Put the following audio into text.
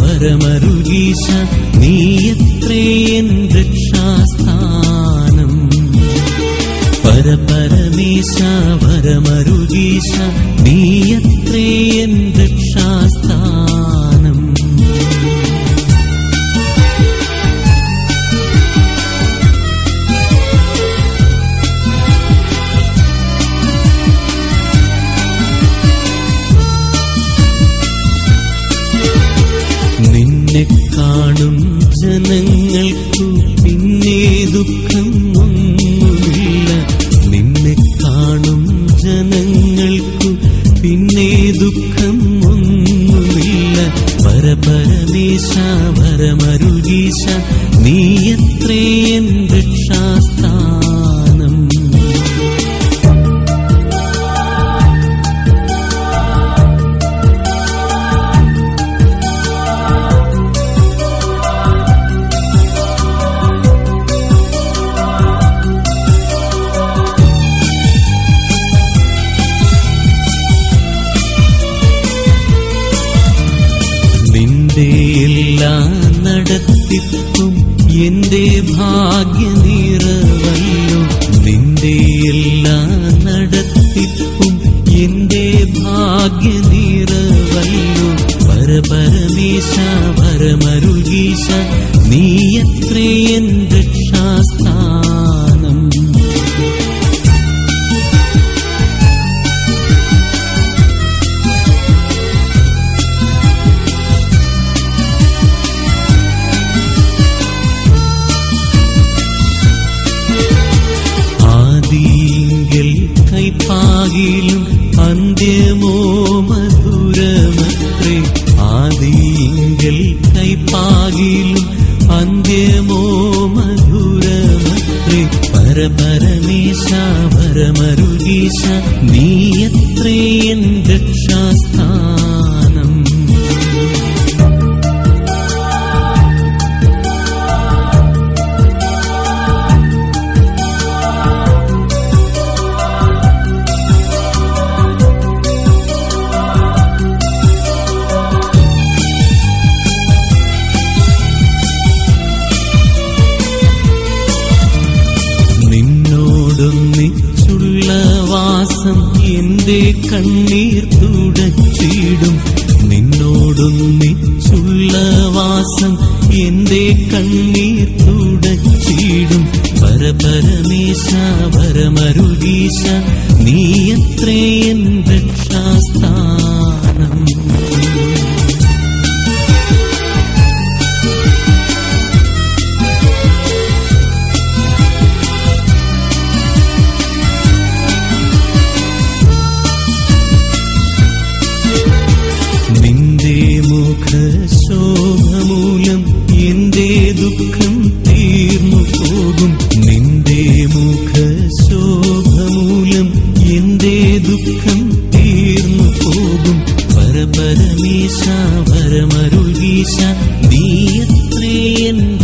വരമരുഗീശ നീയത്രേ N രക്ഷാസ്ഥാനം. പരപരമേശ വരമരുഗീശ N രക്ഷാസ്ഥാനം. കാണും ജനങ്ങൾക്കു പിന്നെ ദുഃഖം ഒന്നുമില്ല. നിന്നെ കാണും ജനങ്ങൾക്കു പിന്നെ ദുഃഖം ഒന്നുമില്ല. പരമരുഗീശ നീ എത്രയും എൻ നടത്തിപ്പും എന്റെ ഭാഗ്യനിറവല്ലോ. നിന്റെ എല്ലാ നടത്തിപ്പും എന്റെ ഭാഗ്യനിറവല്ലോ. പരപരമേശ പരമരുഗീശ നീ എത്രയെന്ത് എൻ അന്ത്യമോ മധുരമത്രേ ആദിയിൽ കൈപ്പാകിലും അന്ത്യമോ മധുരമത്രേ പരപരമേശ പരമരുഗീശ നീ എത്രേ എൻ എന്റെ കണ്ണീർ തുടച്ചിടും. നിന്നോടൊന്നിച്ചുള്ള വാസം എന്റെ കണ്ണീർ തുടച്ചിടും. പരപരമേശ പരമരുഗീശ നീ എത്രയും രക്ഷാസ്ഥാ ദുഃഖം തീർന്നു പോകും. നിന്റെ മുഖശോഭമൂലം എന്റെ ദുഃഖം തീർന്നു പോകും. പരപരമീശ വരമരുളീശ നീ എത്രയെന്ന്